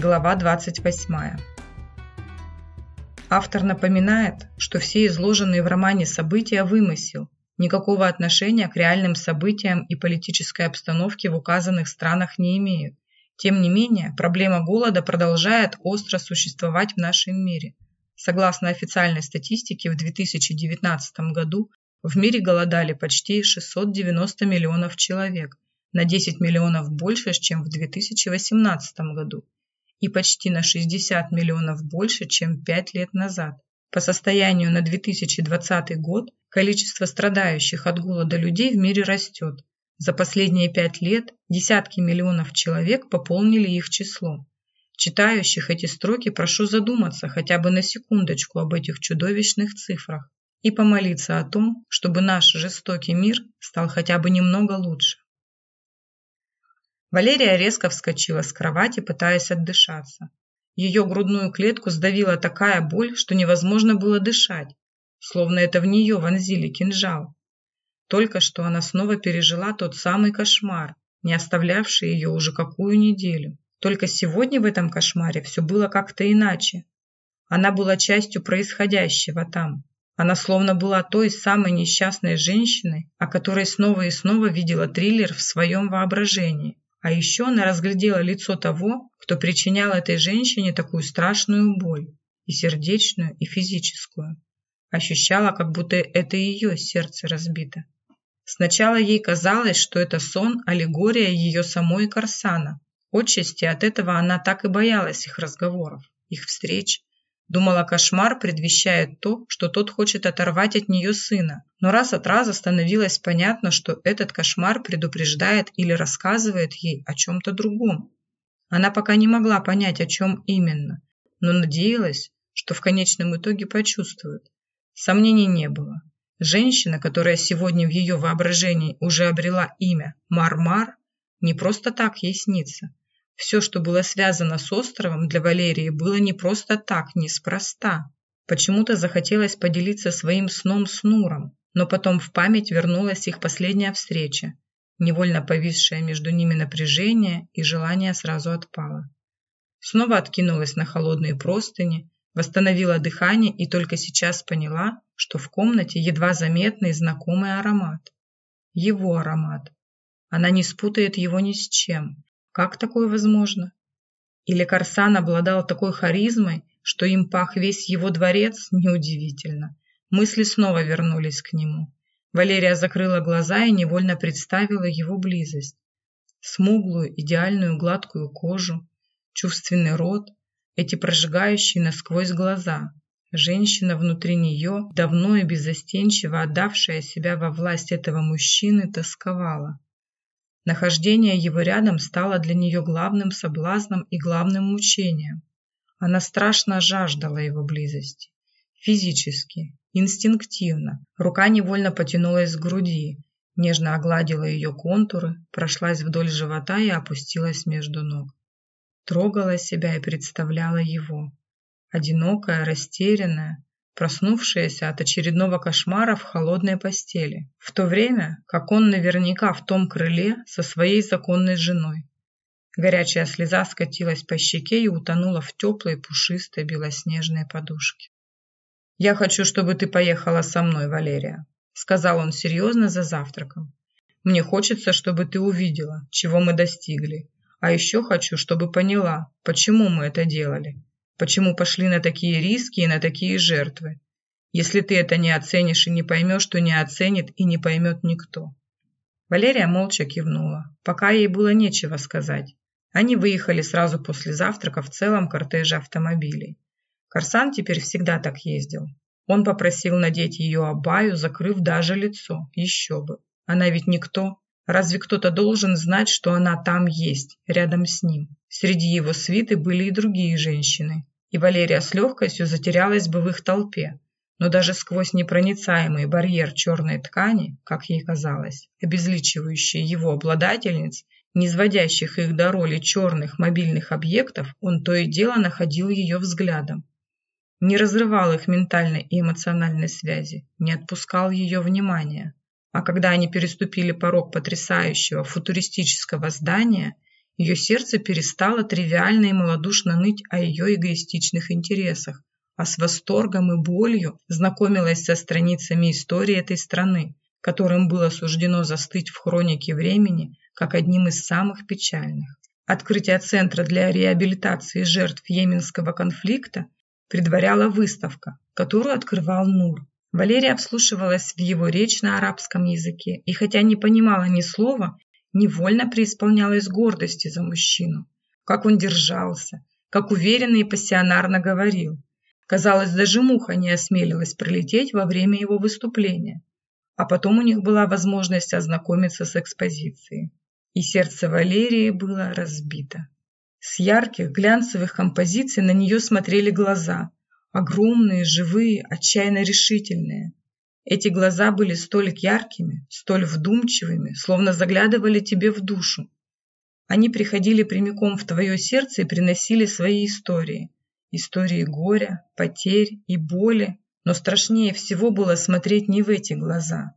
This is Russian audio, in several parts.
Глава 28. Автор напоминает, что все изложенные в романе события – вымысел, никакого отношения к реальным событиям и политической обстановке в указанных странах не имеют. Тем не менее, проблема голода продолжает остро существовать в нашем мире. Согласно официальной статистике, в 2019 году в мире голодали почти 690 миллионов человек, на 10 миллионов больше, чем в 2018 году, и почти на 60 миллионов больше, чем 5 лет назад. По состоянию на 2020 год количество страдающих от голода людей в мире растет. За последние пять лет десятки миллионов человек пополнили их число. Читающих эти строки прошу задуматься хотя бы на секундочку об этих чудовищных цифрах и помолиться о том, чтобы наш жестокий мир стал хотя бы немного лучше. Валерия резко вскочила с кровати, пытаясь отдышаться. Ее грудную клетку сдавила такая боль, что невозможно было дышать, словно это в нее вонзили кинжал. Только что она снова пережила тот самый кошмар, не оставлявший ее уже какую неделю. Только сегодня в этом кошмаре все было как-то иначе. Она была частью происходящего там. Она словно была той самой несчастной женщиной, о которой снова и снова видела триллер в своем воображении. А еще она разглядела лицо того, кто причинял этой женщине такую страшную боль, и сердечную, и физическую. Ощущала, как будто это ее сердце разбито. Сначала ей казалось, что это сон, аллегория ее самой Корсана. Отчасти от этого она так и боялась их разговоров, их встреч, Думала, кошмар предвещает то, что тот хочет оторвать от нее сына. Но раз от раза становилось понятно, что этот кошмар предупреждает или рассказывает ей о чем-то другом. Она пока не могла понять, о чем именно, но надеялась, что в конечном итоге почувствует. Сомнений не было. Женщина, которая сегодня в ее воображении уже обрела имя Мармар, не просто так ей снится. Все, что было связано с островом, для Валерии было не просто так, неспроста. Почему-то захотелось поделиться своим сном с Нуром, но потом в память вернулась их последняя встреча. Невольно повисшее между ними напряжение и желание сразу отпало. Снова откинулась на холодные простыни, восстановила дыхание и только сейчас поняла, что в комнате едва заметный знакомый аромат. Его аромат. Она не спутает его ни с чем. Как такое возможно? Или Корсан обладал такой харизмой, что им пах весь его дворец? Неудивительно. Мысли снова вернулись к нему. Валерия закрыла глаза и невольно представила его близость. Смуглую, идеальную гладкую кожу, чувственный рот, эти прожигающие насквозь глаза. Женщина внутри нее, давно и беззастенчиво отдавшая себя во власть этого мужчины, тосковала. Нахождение его рядом стало для нее главным соблазном и главным мучением. Она страшно жаждала его близости. Физически, инстинктивно. Рука невольно потянулась к груди, нежно огладила ее контуры, прошлась вдоль живота и опустилась между ног. Трогала себя и представляла его. Одинокая, растерянная, проснувшаяся от очередного кошмара в холодной постели, в то время, как он наверняка в том крыле со своей законной женой. Горячая слеза скатилась по щеке и утонула в теплой, пушистой, белоснежной подушке. «Я хочу, чтобы ты поехала со мной, Валерия», сказал он серьезно за завтраком. «Мне хочется, чтобы ты увидела, чего мы достигли. А еще хочу, чтобы поняла, почему мы это делали. Почему пошли на такие риски и на такие жертвы? Если ты это не оценишь и не поймешь, то не оценит и не поймет никто. Валерия молча кивнула. Пока ей было нечего сказать. Они выехали сразу после завтрака в целом кортеже автомобилей. Корсан теперь всегда так ездил. Он попросил надеть ее абаю, закрыв даже лицо. Еще бы. Она ведь никто. Разве кто-то должен знать, что она там есть, рядом с ним? Среди его свиты были и другие женщины, и Валерия с легкостью затерялась бы в их толпе. Но даже сквозь непроницаемый барьер черной ткани, как ей казалось, обезличивающий его обладательниц, не сводящих их до роли черных мобильных объектов, он то и дело находил ее взглядом. Не разрывал их ментальной и эмоциональной связи, не отпускал ее внимания. А когда они переступили порог потрясающего футуристического здания, Ее сердце перестало тривиально и малодушно ныть о ее эгоистичных интересах, а с восторгом и болью знакомилась со страницами истории этой страны, которым было суждено застыть в хронике времени как одним из самых печальных. Открытие Центра для реабилитации жертв Йеменского конфликта предваряла выставка, которую открывал Нур. Валерия вслушивалась в его речь на арабском языке и, хотя не понимала ни слова, невольно преисполнялась гордости за мужчину. Как он держался, как уверенно и пассионарно говорил. Казалось, даже муха не осмелилась прилететь во время его выступления. А потом у них была возможность ознакомиться с экспозицией. И сердце Валерии было разбито. С ярких глянцевых композиций на нее смотрели глаза. Огромные, живые, отчаянно решительные. Эти глаза были столь яркими, столь вдумчивыми, словно заглядывали тебе в душу. Они приходили прямиком в твое сердце и приносили свои истории. Истории горя, потерь и боли, но страшнее всего было смотреть не в эти глаза.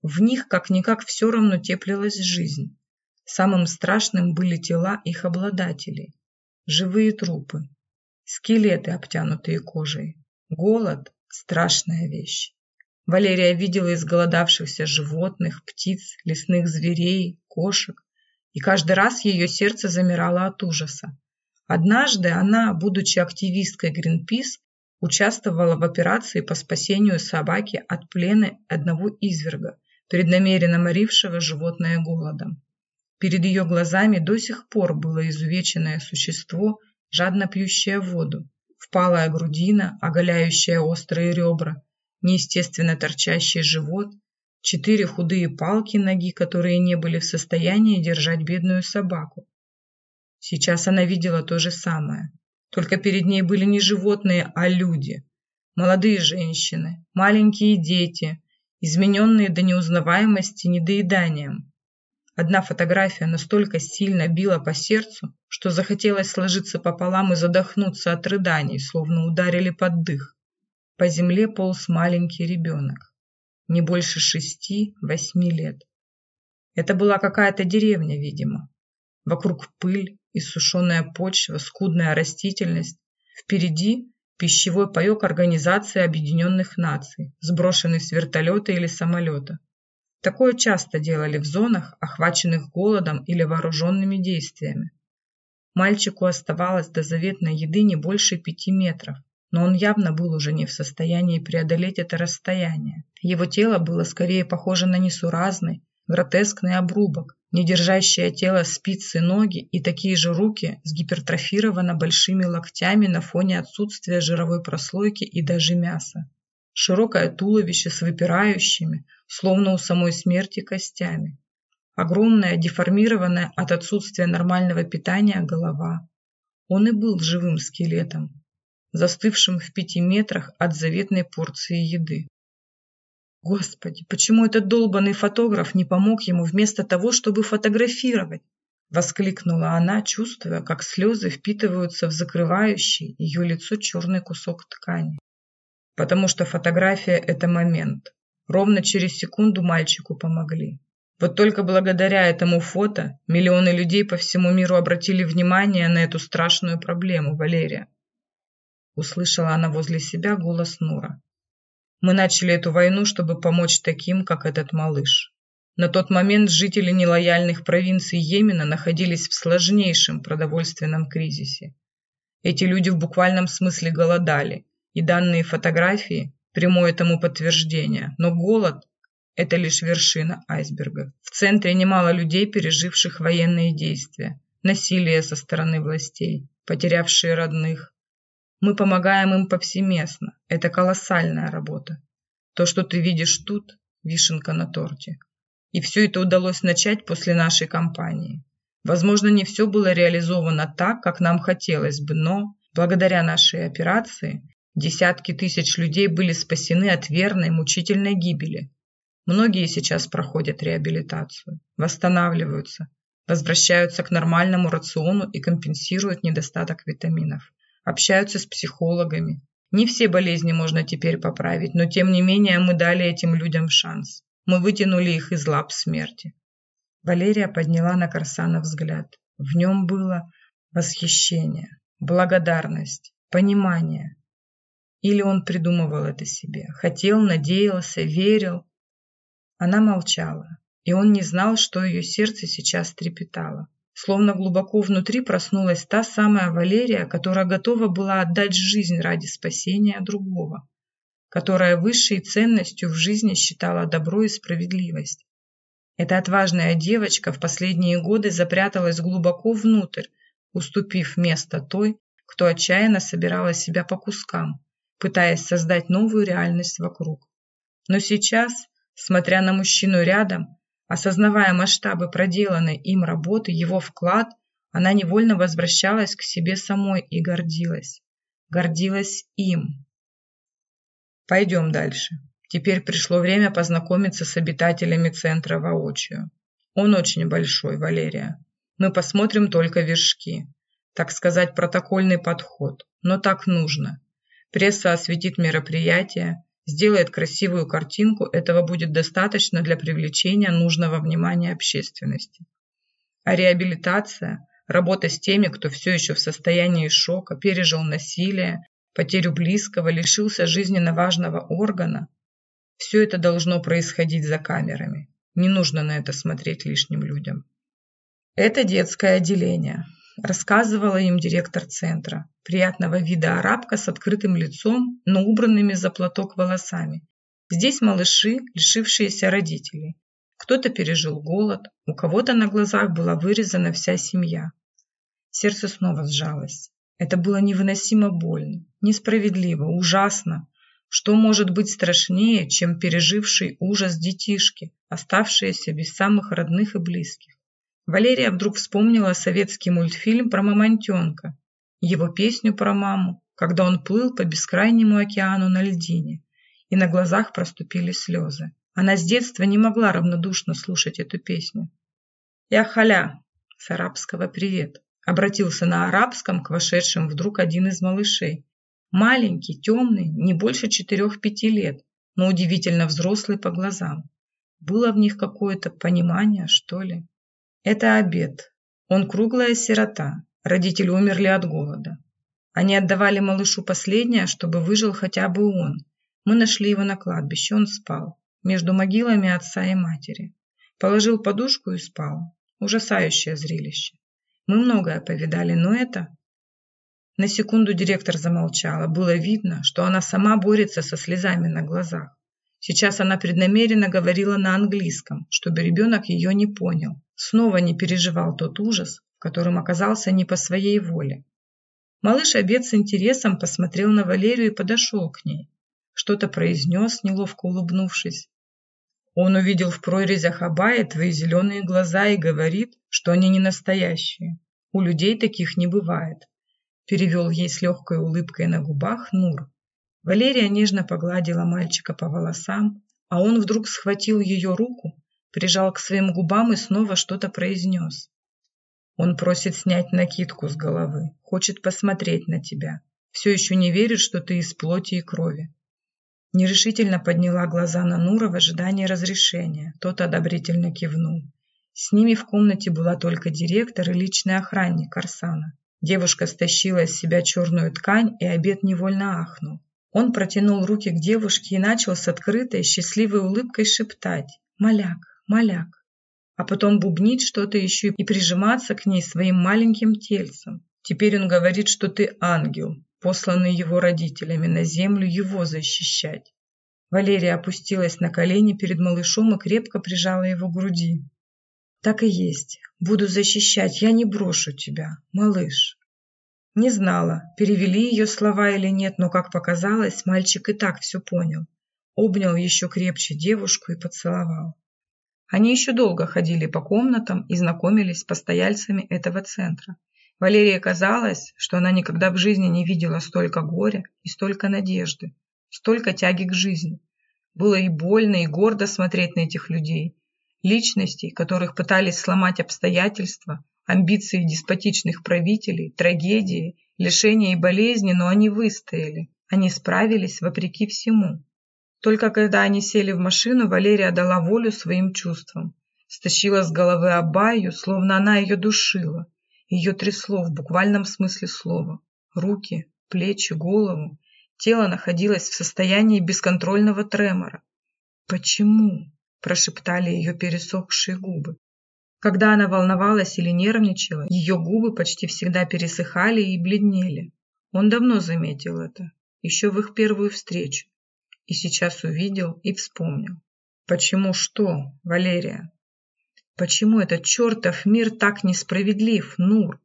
В них как-никак все равно теплилась жизнь. Самым страшным были тела их обладателей. Живые трупы, скелеты, обтянутые кожей. Голод – страшная вещь. Валерия видела изголодавшихся животных, птиц, лесных зверей, кошек, и каждый раз ее сердце замирало от ужаса. Однажды она, будучи активисткой Greenpeace, участвовала в операции по спасению собаки от плена одного изверга, преднамеренно морившего животное голодом. Перед ее глазами до сих пор было изувеченное существо, жадно пьющее воду, впалая грудина, оголяющая острые ребра, неестественно торчащий живот, четыре худые палки ноги, которые не были в состоянии держать бедную собаку. Сейчас она видела то же самое. Только перед ней были не животные, а люди. Молодые женщины, маленькие дети, измененные до неузнаваемости недоеданием. Одна фотография настолько сильно била по сердцу, что захотелось сложиться пополам и задохнуться от рыданий, словно ударили под дых. По земле полз маленький ребенок, не больше шести-восьми лет. Это была какая-то деревня, видимо. Вокруг пыль, иссушенная почва, скудная растительность. Впереди пищевой паек Организации Объединенных Наций, сброшенный с вертолета или самолета. Такое часто делали в зонах, охваченных голодом или вооруженными действиями. Мальчику оставалось до заветной еды не больше пяти метров, но он явно был уже не в состоянии преодолеть это расстояние. Его тело было скорее похоже на несуразный, гротескный обрубок, не держащее тело спицы ноги и такие же руки с гипертрофированно большими локтями на фоне отсутствия жировой прослойки и даже мяса. Широкое туловище с выпирающими, словно у самой смерти, костями. Огромная, деформированная от отсутствия нормального питания голова. Он и был живым скелетом, застывшим в пяти метрах от заветной порции еды. Господи, почему этот долбанный фотограф не помог ему вместо того, чтобы фотографировать? Воскликнула она, чувствуя, как слезы впитываются в закрывающий ее лицо черный кусок ткани. Потому что фотография – это момент. Ровно через секунду мальчику помогли. Вот только благодаря этому фото миллионы людей по всему миру обратили внимание на эту страшную проблему, Валерия. Услышала она возле себя голос Нура. Мы начали эту войну, чтобы помочь таким, как этот малыш. На тот момент жители нелояльных провинций Йемена находились в сложнейшем продовольственном кризисе. Эти люди в буквальном смысле голодали, и данные фотографии – прямое тому подтверждение. Но голод – это лишь вершина айсберга. В центре немало людей, переживших военные действия, насилие со стороны властей, потерявшие родных, мы помогаем им повсеместно. Это колоссальная работа. То, что ты видишь тут, вишенка на торте. И все это удалось начать после нашей кампании. Возможно, не все было реализовано так, как нам хотелось бы, но благодаря нашей операции десятки тысяч людей были спасены от верной мучительной гибели. Многие сейчас проходят реабилитацию, восстанавливаются, возвращаются к нормальному рациону и компенсируют недостаток витаминов общаются с психологами. Не все болезни можно теперь поправить, но тем не менее мы дали этим людям шанс. Мы вытянули их из лап смерти. Валерия подняла на Корсана взгляд. В нем было восхищение, благодарность, понимание. Или он придумывал это себе, хотел, надеялся, верил. Она молчала, и он не знал, что ее сердце сейчас трепетало. Словно глубоко внутри проснулась та самая Валерия, которая готова была отдать жизнь ради спасения другого, которая высшей ценностью в жизни считала добро и справедливость. Эта отважная девочка в последние годы запряталась глубоко внутрь, уступив место той, кто отчаянно собирала себя по кускам, пытаясь создать новую реальность вокруг. Но сейчас, смотря на мужчину рядом, Осознавая масштабы проделанной им работы, его вклад, она невольно возвращалась к себе самой и гордилась. Гордилась им. Пойдем дальше. Теперь пришло время познакомиться с обитателями центра воочию. Он очень большой, Валерия. Мы посмотрим только вершки. Так сказать, протокольный подход. Но так нужно. Пресса осветит мероприятие, сделает красивую картинку, этого будет достаточно для привлечения нужного внимания общественности. А реабилитация, работа с теми, кто все еще в состоянии шока, пережил насилие, потерю близкого, лишился жизненно важного органа, все это должно происходить за камерами. Не нужно на это смотреть лишним людям. Это детское отделение рассказывала им директор центра. Приятного вида арабка с открытым лицом, но убранными за платок волосами. Здесь малыши, лишившиеся родителей. Кто-то пережил голод, у кого-то на глазах была вырезана вся семья. Сердце снова сжалось. Это было невыносимо больно, несправедливо, ужасно. Что может быть страшнее, чем переживший ужас детишки, оставшиеся без самых родных и близких? Валерия вдруг вспомнила советский мультфильм про мамонтенка, его песню про маму, когда он плыл по бескрайнему океану на льдине, и на глазах проступили слезы. Она с детства не могла равнодушно слушать эту песню. «Я халя!» с арабского «Привет!» обратился на арабском к вошедшим вдруг один из малышей. Маленький, темный, не больше четырех-пяти лет, но удивительно взрослый по глазам. Было в них какое-то понимание, что ли. Это обед. Он круглая сирота. Родители умерли от голода. Они отдавали малышу последнее, чтобы выжил хотя бы он. Мы нашли его на кладбище, он спал. Между могилами отца и матери. Положил подушку и спал. Ужасающее зрелище. Мы многое повидали, но это... На секунду директор замолчала. Было видно, что она сама борется со слезами на глазах. Сейчас она преднамеренно говорила на английском, чтобы ребенок ее не понял. Снова не переживал тот ужас, в котором оказался не по своей воле. Малыш обед с интересом посмотрел на Валерию и подошел к ней. Что-то произнес, неловко улыбнувшись. Он увидел в прорезях Абая твои зеленые глаза и говорит, что они не настоящие. У людей таких не бывает. Перевел ей с легкой улыбкой на губах Нур. Валерия нежно погладила мальчика по волосам, а он вдруг схватил ее руку, прижал к своим губам и снова что-то произнес. Он просит снять накидку с головы, хочет посмотреть на тебя. Все еще не верит, что ты из плоти и крови. Нерешительно подняла глаза на Нура в ожидании разрешения. Тот одобрительно кивнул. С ними в комнате была только директор и личный охранник Арсана. Девушка стащила из себя черную ткань, и обед невольно ахнул. Он протянул руки к девушке и начал с открытой, счастливой улыбкой шептать «Маляк, маляк», а потом бубнить что-то еще и прижиматься к ней своим маленьким тельцем. Теперь он говорит, что ты ангел, посланный его родителями на землю его защищать. Валерия опустилась на колени перед малышом и крепко прижала его к груди. «Так и есть. Буду защищать. Я не брошу тебя, малыш». Не знала, перевели ее слова или нет, но, как показалось, мальчик и так все понял. Обнял еще крепче девушку и поцеловал. Они еще долго ходили по комнатам и знакомились с постояльцами этого центра. Валерии казалось, что она никогда в жизни не видела столько горя и столько надежды, столько тяги к жизни. Было и больно, и гордо смотреть на этих людей, личностей, которых пытались сломать обстоятельства, амбиции деспотичных правителей, трагедии, лишения и болезни, но они выстояли. Они справились вопреки всему. Только когда они сели в машину, Валерия дала волю своим чувствам. Стащила с головы Абаю, словно она ее душила. Ее трясло в буквальном смысле слова. Руки, плечи, голову. Тело находилось в состоянии бесконтрольного тремора. «Почему?» – прошептали ее пересохшие губы. Когда она волновалась или нервничала, ее губы почти всегда пересыхали и бледнели. Он давно заметил это, еще в их первую встречу. И сейчас увидел и вспомнил. Почему что, Валерия? Почему этот чертов мир так несправедлив, Нур?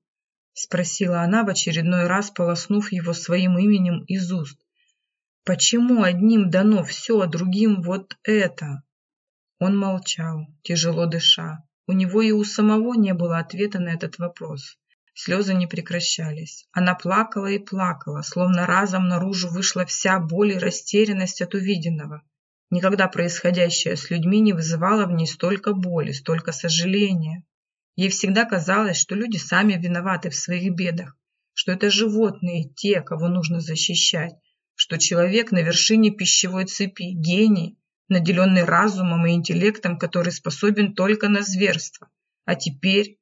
Спросила она в очередной раз, полоснув его своим именем из уст. Почему одним дано все, а другим вот это? Он молчал, тяжело дыша. У него и у самого не было ответа на этот вопрос. Слезы не прекращались. Она плакала и плакала, словно разом наружу вышла вся боль и растерянность от увиденного. Никогда происходящее с людьми не вызывало в ней столько боли, столько сожаления. Ей всегда казалось, что люди сами виноваты в своих бедах, что это животные, те, кого нужно защищать, что человек на вершине пищевой цепи, гений, наделенный разумом и интеллектом, который способен только на зверство. А теперь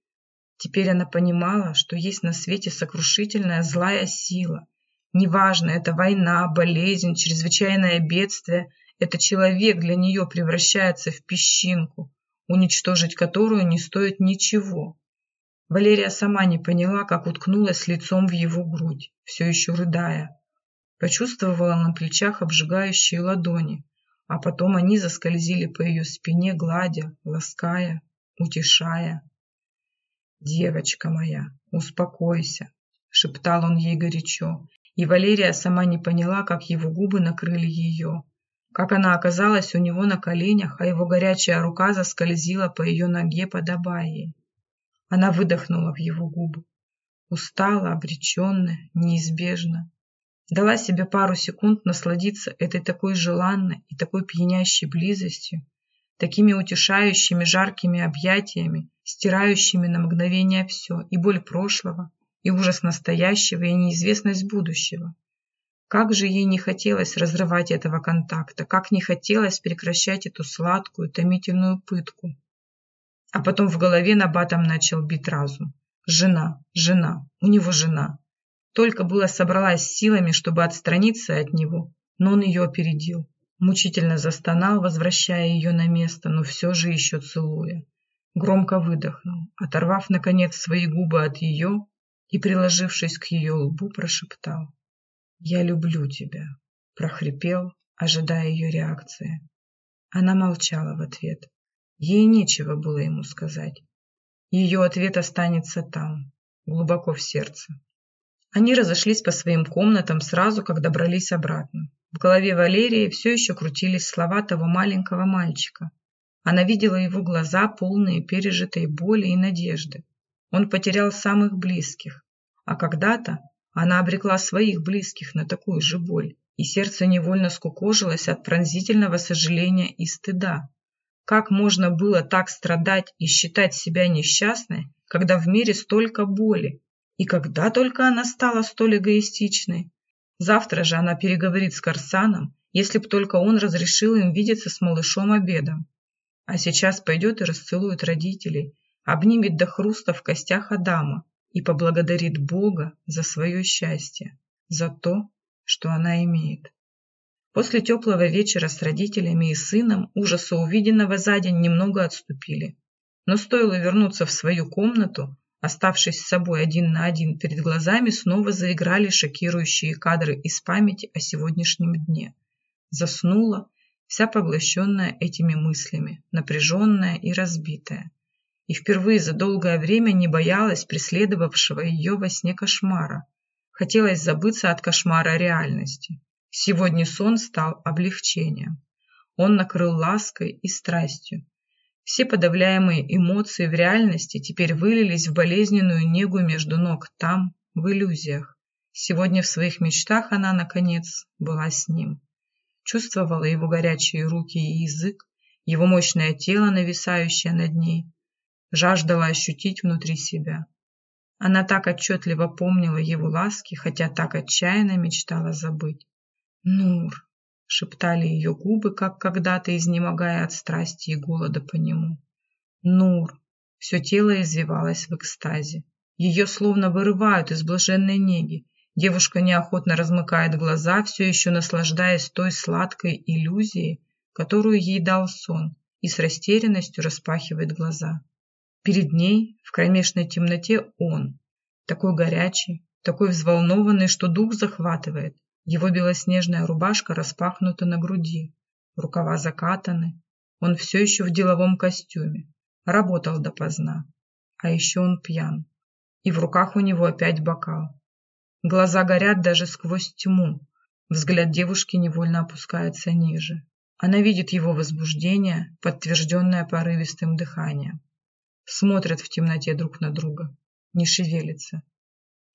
Теперь она понимала, что есть на свете сокрушительная злая сила. Неважно, это война, болезнь, чрезвычайное бедствие, это человек для нее превращается в песчинку, уничтожить которую не стоит ничего. Валерия сама не поняла, как уткнулась лицом в его грудь, все еще рыдая. Почувствовала на плечах обжигающие ладони, а потом они заскользили по ее спине, гладя, лаская, утешая. «Девочка моя, успокойся», — шептал он ей горячо, и Валерия сама не поняла, как его губы накрыли ее, как она оказалась у него на коленях, а его горячая рука заскользила по ее ноге, подобая ей. Она выдохнула в его губы. Устала, обреченно, неизбежно. Дала себе пару секунд насладиться этой такой желанной и такой пьянящей близостью, такими утешающими жаркими объятиями, стирающими на мгновение все, и боль прошлого, и ужас настоящего, и неизвестность будущего. Как же ей не хотелось разрывать этого контакта, как не хотелось прекращать эту сладкую, томительную пытку. А потом в голове на батом начал бить разум. Жена, жена, у него жена. Только было собралась силами, чтобы отстраниться от него, но он ее опередил. Мучительно застонал, возвращая ее на место, но все же еще целуя. Громко выдохнул, оторвав, наконец, свои губы от ее и, приложившись к ее лбу, прошептал. «Я люблю тебя», – прохрипел, ожидая ее реакции. Она молчала в ответ. Ей нечего было ему сказать. Ее ответ останется там, глубоко в сердце. Они разошлись по своим комнатам сразу, как добрались обратно. В голове Валерии все еще крутились слова того маленького мальчика. Она видела его глаза, полные пережитой боли и надежды. Он потерял самых близких, а когда-то она обрекла своих близких на такую же боль, и сердце невольно скукожилось от пронзительного сожаления и стыда. Как можно было так страдать и считать себя несчастной, когда в мире столько боли? И когда только она стала столь эгоистичной? Завтра же она переговорит с Корсаном, если б только он разрешил им видеться с малышом обедом. А сейчас пойдет и расцелует родителей, обнимет до хруста в костях Адама и поблагодарит Бога за свое счастье, за то, что она имеет. После теплого вечера с родителями и сыном ужасы увиденного за день немного отступили. Но стоило вернуться в свою комнату, Оставшись с собой один на один перед глазами, снова заиграли шокирующие кадры из памяти о сегодняшнем дне. Заснула, вся поглощенная этими мыслями, напряженная и разбитая. И впервые за долгое время не боялась преследовавшего ее во сне кошмара. Хотелось забыться от кошмара реальности. Сегодня сон стал облегчением. Он накрыл лаской и страстью, все подавляемые эмоции в реальности теперь вылились в болезненную негу между ног там, в иллюзиях. Сегодня в своих мечтах она, наконец, была с ним. Чувствовала его горячие руки и язык, его мощное тело, нависающее над ней. Жаждала ощутить внутри себя. Она так отчетливо помнила его ласки, хотя так отчаянно мечтала забыть. Нур, шептали ее губы, как когда-то изнемогая от страсти и голода по нему. Нур. Все тело извивалось в экстазе. Ее словно вырывают из блаженной неги. Девушка неохотно размыкает глаза, все еще наслаждаясь той сладкой иллюзией, которую ей дал сон, и с растерянностью распахивает глаза. Перед ней, в кромешной темноте, он, такой горячий, такой взволнованный, что дух захватывает. Его белоснежная рубашка распахнута на груди, рукава закатаны. Он все еще в деловом костюме, работал допоздна. А еще он пьян. И в руках у него опять бокал. Глаза горят даже сквозь тьму. Взгляд девушки невольно опускается ниже. Она видит его возбуждение, подтвержденное порывистым дыханием. Смотрят в темноте друг на друга. Не шевелится.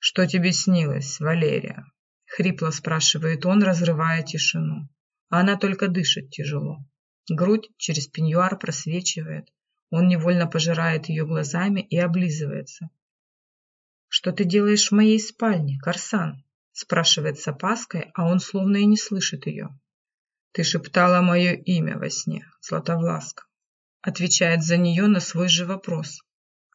«Что тебе снилось, Валерия?» Хрипло спрашивает он, разрывая тишину. А она только дышит тяжело. Грудь через пеньюар просвечивает. Он невольно пожирает ее глазами и облизывается. «Что ты делаешь в моей спальне, Корсан?» спрашивает с опаской, а он словно и не слышит ее. «Ты шептала мое имя во сне, Златовласка», отвечает за нее на свой же вопрос,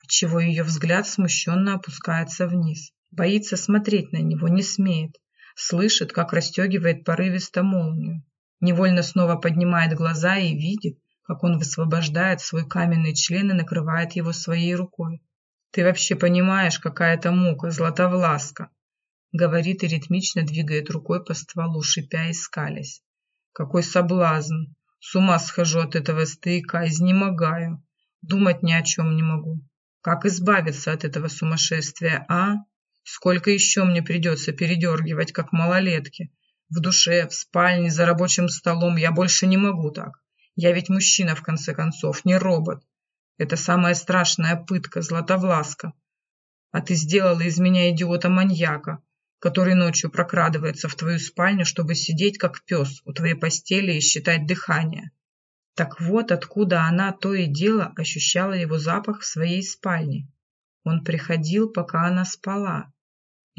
отчего ее взгляд смущенно опускается вниз. Боится смотреть на него, не смеет. Слышит, как расстегивает порывисто молнию. Невольно снова поднимает глаза и видит, как он высвобождает свой каменный член и накрывает его своей рукой. «Ты вообще понимаешь, какая это мука, златовласка?» Говорит и ритмично двигает рукой по стволу, шипя и скалясь. «Какой соблазн! С ума схожу от этого стыка, изнемогаю. Думать ни о чем не могу. Как избавиться от этого сумасшествия, а?» Сколько еще мне придется передергивать, как малолетки? В душе, в спальне, за рабочим столом я больше не могу так. Я ведь мужчина, в конце концов, не робот. Это самая страшная пытка, Златовласка. А ты сделала из меня идиота-маньяка, который ночью прокрадывается в твою спальню, чтобы сидеть как пес у твоей постели и считать дыхание. Так вот откуда она то и дело ощущала его запах в своей спальне. Он приходил, пока она спала.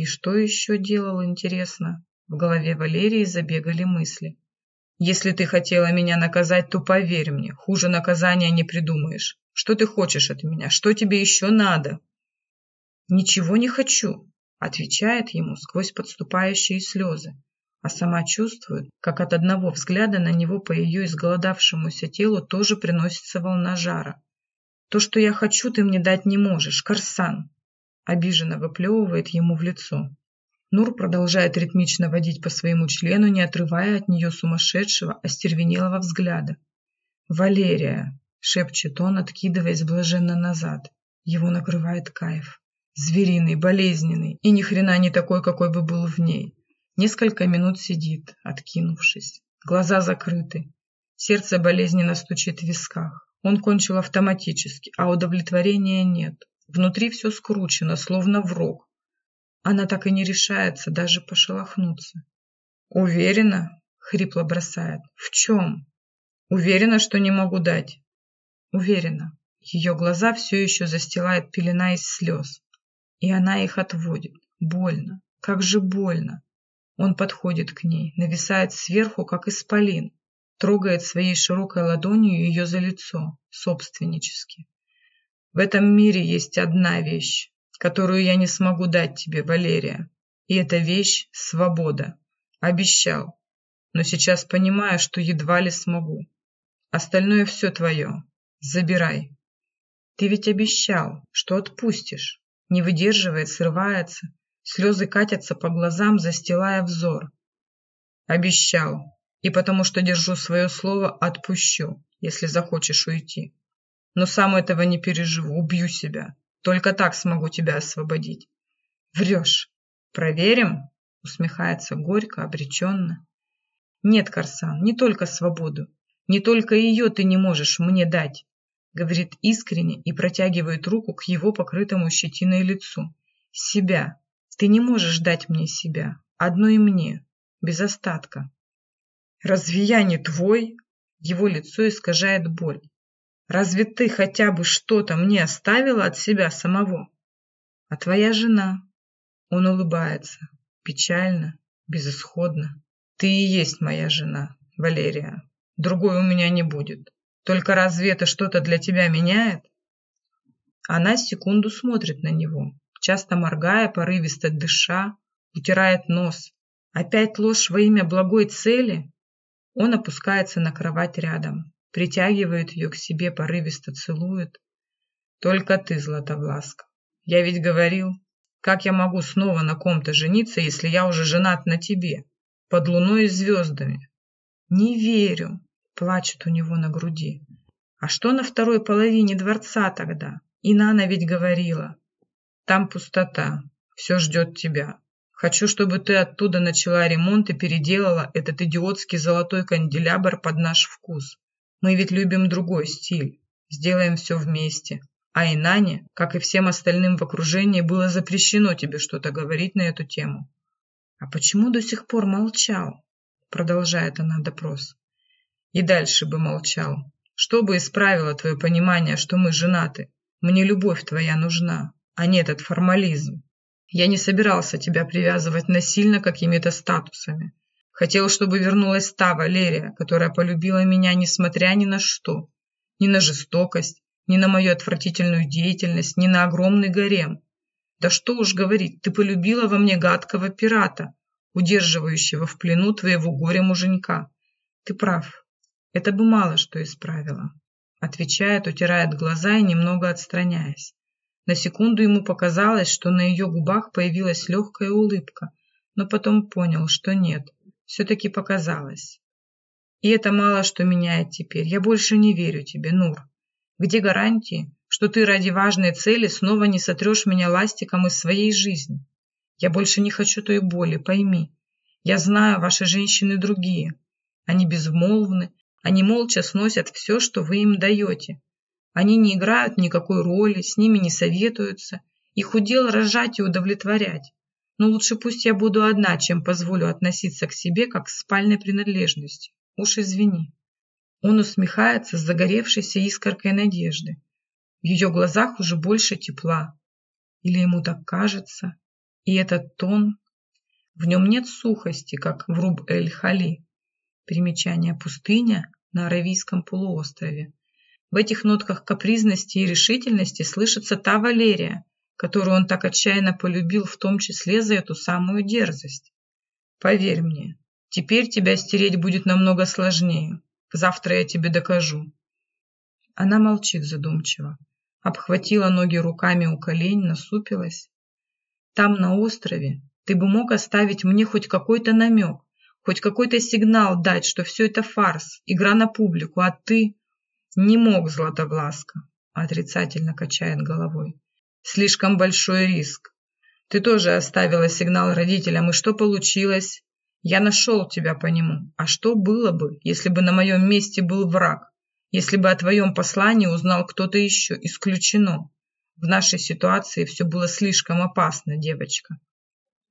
И что еще делал, интересно? В голове Валерии забегали мысли. Если ты хотела меня наказать, то поверь мне, хуже наказания не придумаешь. Что ты хочешь от меня? Что тебе еще надо? Ничего не хочу, отвечает ему сквозь подступающие слезы, а сама чувствует, как от одного взгляда на него по ее изголодавшемуся телу тоже приносится волна жара. То, что я хочу, ты мне дать не можешь, Корсан. Обиженно выплевывает ему в лицо. Нур продолжает ритмично водить по своему члену, не отрывая от нее сумасшедшего, остервенелого взгляда. «Валерия!» — шепчет он, откидываясь блаженно назад. Его накрывает кайф. Звериный, болезненный и ни хрена не такой, какой бы был в ней. Несколько минут сидит, откинувшись. Глаза закрыты. Сердце болезненно стучит в висках. Он кончил автоматически, а удовлетворения нет. Внутри все скручено, словно в рог. Она так и не решается даже пошелохнуться. «Уверена?» — хрипло бросает. «В чем?» «Уверена, что не могу дать?» «Уверена». Ее глаза все еще застилает пелена из слез. И она их отводит. Больно. Как же больно. Он подходит к ней, нависает сверху, как исполин трогает своей широкой ладонью ее за лицо, собственнически. В этом мире есть одна вещь, которую я не смогу дать тебе, Валерия. И эта вещь – свобода. Обещал. Но сейчас понимаю, что едва ли смогу. Остальное все твое. Забирай. Ты ведь обещал, что отпустишь. Не выдерживает, срывается. Слезы катятся по глазам, застилая взор. Обещал. И потому что держу свое слово, отпущу, если захочешь уйти. Но сам этого не переживу, убью себя. Только так смогу тебя освободить. Врешь. Проверим? Усмехается горько, обреченно. Нет, Корсан, не только свободу. Не только ее ты не можешь мне дать. Говорит искренне и протягивает руку к его покрытому щетиной лицу. Себя. Ты не можешь дать мне себя. Одно и мне. Без остатка. Разве я не твой? Его лицо искажает боль. Разве ты хотя бы что-то мне оставила от себя самого? А твоя жена? Он улыбается. Печально, безысходно. Ты и есть моя жена, Валерия. Другой у меня не будет. Только разве это что-то для тебя меняет? Она секунду смотрит на него, часто моргая, порывисто дыша, утирает нос. Опять ложь во имя благой цели? Он опускается на кровать рядом, притягивает ее к себе, порывисто целует. Только ты, Златовласка. Я ведь говорил, как я могу снова на ком-то жениться, если я уже женат на тебе, под луной и звездами? Не верю, плачет у него на груди. А что на второй половине дворца тогда? Инана ведь говорила. Там пустота, все ждет тебя. Хочу, чтобы ты оттуда начала ремонт и переделала этот идиотский золотой канделябр под наш вкус. Мы ведь любим другой стиль. Сделаем все вместе. А Инане, как и всем остальным в окружении, было запрещено тебе что-то говорить на эту тему. «А почему до сих пор молчал?» Продолжает она допрос. «И дальше бы молчал. Что бы исправило твое понимание, что мы женаты? Мне любовь твоя нужна, а не этот формализм. Я не собирался тебя привязывать насильно какими-то статусами. Хотел, чтобы вернулась та Валерия, которая полюбила меня несмотря ни на что. Ни на жестокость, ни на мою отвратительную деятельность, ни на огромный гарем. Да что уж говорить, ты полюбила во мне гадкого пирата, удерживающего в плену твоего горя-муженька. Ты прав. Это бы мало что исправило. Отвечает, утирает глаза и немного отстраняясь. На секунду ему показалось, что на ее губах появилась легкая улыбка, но потом понял, что нет, все-таки показалось. И это мало что меняет теперь. Я больше не верю тебе, Нур. Где гарантии, что ты ради важной цели снова не сотрешь меня ластиком из своей жизни? Я больше не хочу той боли, пойми. Я знаю, ваши женщины другие. Они безмолвны, они молча сносят все, что вы им даете. Они не играют никакой роли, с ними не советуются. Их удел рожать и удовлетворять. Но лучше пусть я буду одна, чем позволю относиться к себе как к спальной принадлежности. Уж извини. Он усмехается с загоревшейся искоркой надежды. В ее глазах уже больше тепла. Или ему так кажется? И этот тон... В нем нет сухости, как в Руб-эль-Хали. Примечание «пустыня» на Аравийском полуострове. В этих нотках капризности и решительности слышится та Валерия, которую он так отчаянно полюбил, в том числе за эту самую дерзость. Поверь мне, теперь тебя стереть будет намного сложнее. Завтра я тебе докажу. Она молчит задумчиво, обхватила ноги руками у колень, насупилась. Там, на острове, ты бы мог оставить мне хоть какой-то намек, хоть какой-то сигнал дать, что все это фарс, игра на публику, а ты... Не мог Златовласка, отрицательно качает головой. Слишком большой риск. Ты тоже оставила сигнал родителям, и что получилось? Я нашел тебя по нему. А что было бы, если бы на моем месте был враг? Если бы о твоем послании узнал кто-то еще? Исключено. В нашей ситуации все было слишком опасно, девочка.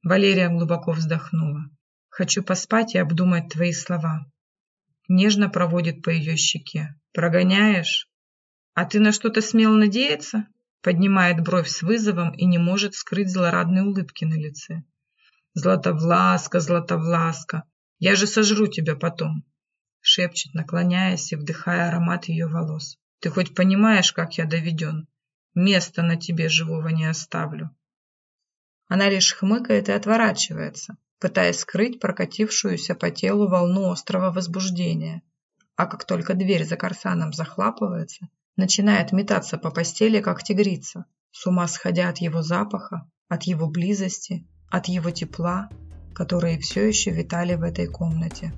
Валерия глубоко вздохнула. Хочу поспать и обдумать твои слова. Нежно проводит по ее щеке. Прогоняешь? А ты на что-то смел надеяться? Поднимает бровь с вызовом и не может скрыть злорадной улыбки на лице. Златовласка, Златовласка, я же сожру тебя потом. Шепчет, наклоняясь и вдыхая аромат ее волос. Ты хоть понимаешь, как я доведен? Места на тебе живого не оставлю. Она лишь хмыкает и отворачивается, пытаясь скрыть прокатившуюся по телу волну острого возбуждения а как только дверь за Корсаном захлапывается, начинает метаться по постели, как тигрица, с ума сходя от его запаха, от его близости, от его тепла, которые все еще витали в этой комнате.